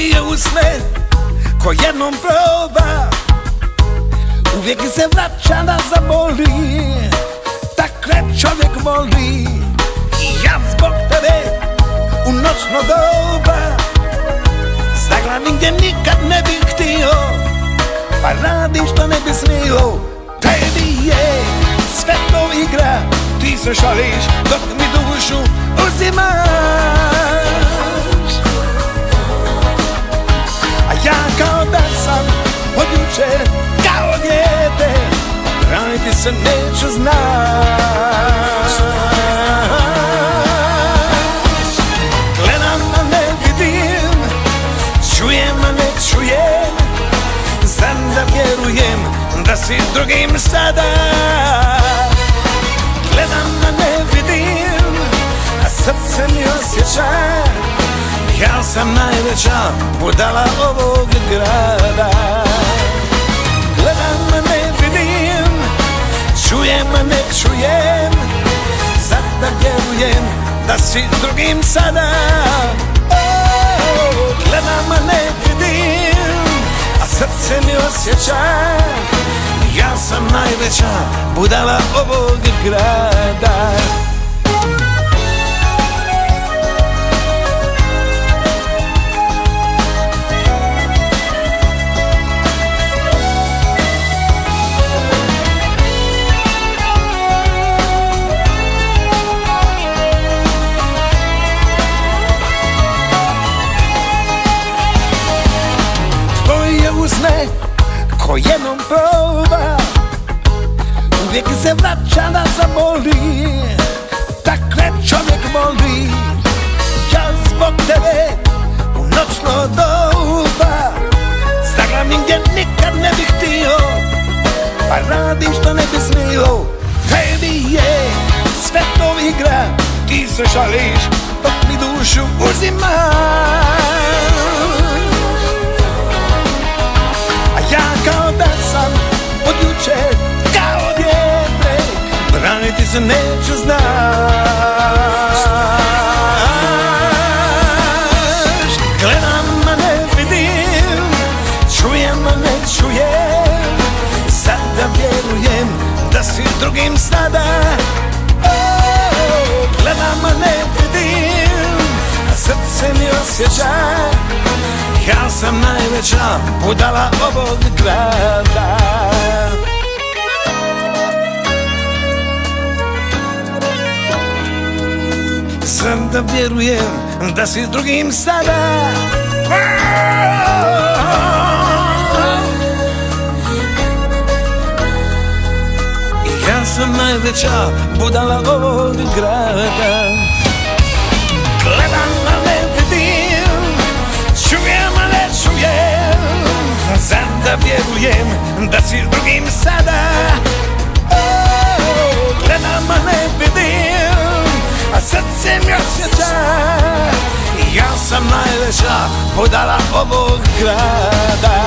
je u sve ko jednom proba. Uvijek se vraća da zaboli Takve čovjek voli. I ja zbog tebe u noćno doba Stakla nigdje nikad ne bih htio Pa radim što ne bi smio. Tebi je sve to igra Ti se šališ dok mi dušu uzimaš ja kao da sam od jučer kao djete Braniti se neću znaš Gledam a ne vidim Čujem a ne čujem Znam da vjerujem da si drugim sada sam najveća budala ovog grada. Gledam, ne vidim, čujem, ne čujem Zato vjerujem da si drugim sada. Oh, Gledam, ne vidim, a srce mi osjeća Ja sam najveća budala ovog grada ko jednom proba Uvijek se vraća da zaboli Takve čovjek voli. Ja zbog tebe u noćno doba Zaglavnim gdje nikad ne bih htio Pa radim što ne bi smio. Tebi je sve to igra Ti se šališ dok mi dušu uzimaš se neću znaš. Gledam a ne vidim Čujem a ne čujem. Sada vjerujem da si drugim sada. Oh, Gledam a ne vidim A srce mi osjeća. Ja sam najveća budala ovog grada Sam da vjerujem da si s drugim sada. Ja sam najveća budala ovog grada. Gledam na ne vidim Čujem ne čujem. Znam da vjerujem da si s drugim sada osjeća Ja sam najveća budala ovog grada